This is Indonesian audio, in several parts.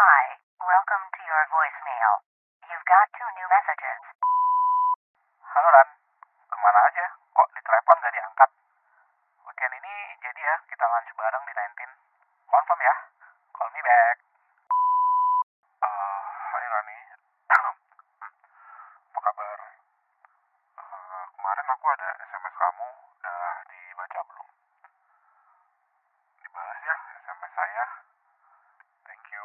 Hi, welcome to your voicemail. You've got two new messages. Halo Ran, ke mana aja? Kok di telepon gak diangkat? Weekend ini jadi ya kita lunch bareng di 19. Confirm ya? Call me back. Hai Rani. Apa kabar? Eh, kemarin aku ada SMS kamu, udah dibaca belum? Dibalas ya SMS saya. Thank you.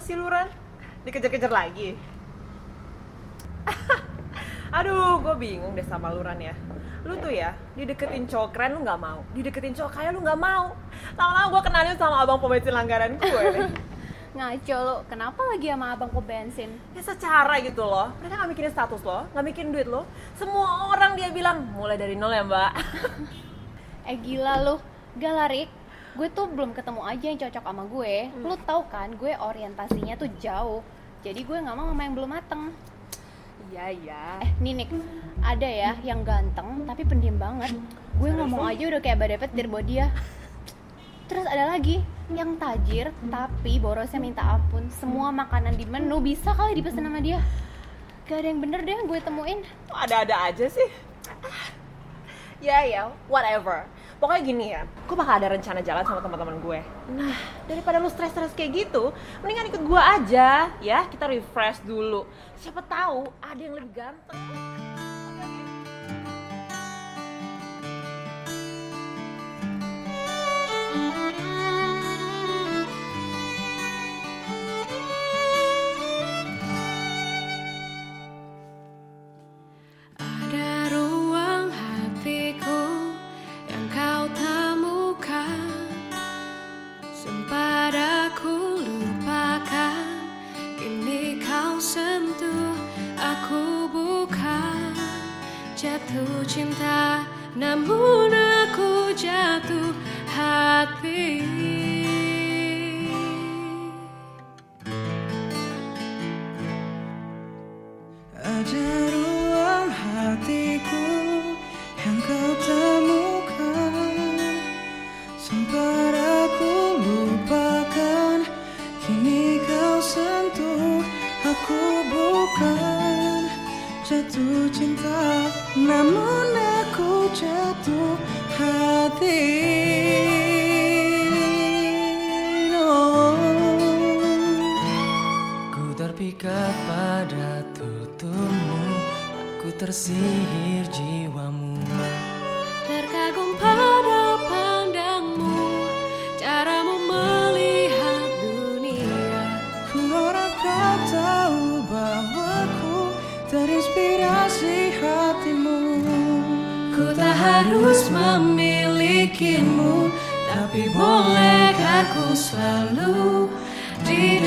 Sih Ran? Dikejar-kejar lagi? Aduh, gue bingung deh sama lu Ran ya. Lu tuh ya, dideketin cowok keren lu gak mau. Dideketin cowok kaya lu gak mau. Lama-lama gue kenalin sama abang pom bensin langganan gue Ngaco lo, kenapa lagi sama abang pom bensin? Ya secara gitu loh. Mereka gak mikirin status lo, gak mikirin duit lo Semua orang dia bilang, mulai dari nol ya mbak. Eh gila lo, gak larik Gue tuh belum ketemu aja yang cocok sama gue. Lu tau kan, gue orientasinya tuh jauh. Jadi gue gak mau sama yang belum mateng. Iya, iya. Eh nih Nick, ada ya yang ganteng tapi pendiam banget. Gue ngomong aja udah kayak badai petir buat dia. Terus ada lagi yang tajir tapi borosnya minta ampun. Semua makanan di menu bisa kali dipesan sama dia. Gak ada yang bener deh yang gue temuin. Ada-ada aja sih? Ya ya, whatever. Pokoknya gini ya, gue bakal ada rencana jalan sama teman-teman gue. Nah, daripada lu stres-stres kayak gitu, mendingan ikut gue aja, ya. Kita refresh dulu. Siapa tahu ada yang lebih ganteng. Aku bukan jatuh cinta Namun aku jatuh hati jatuh bolehkah ku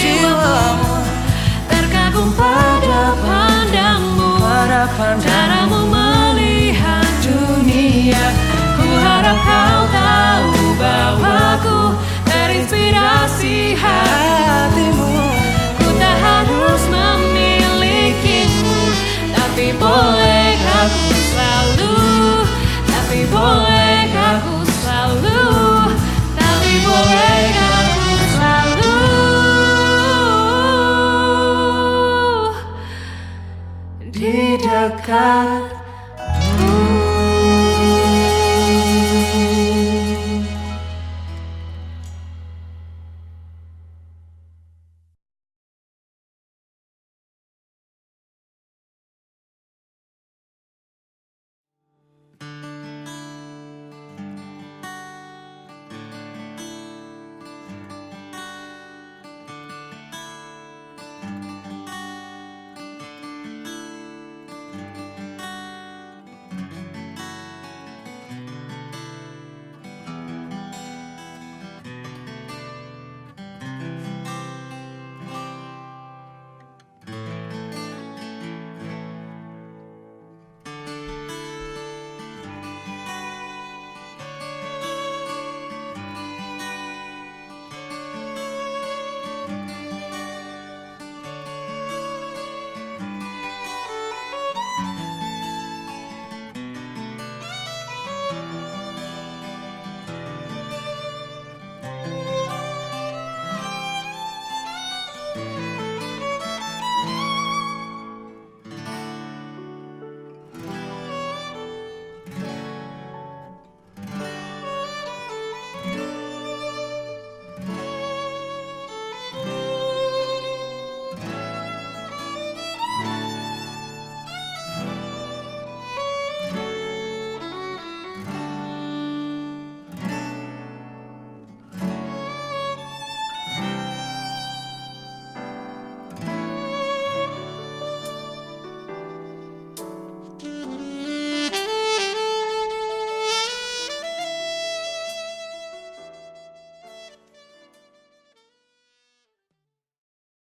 jiwamu. Terkagum pada pandangmu. Pada pandangmu. Caramu melihat dunia. Ku harap kau tahu di dekat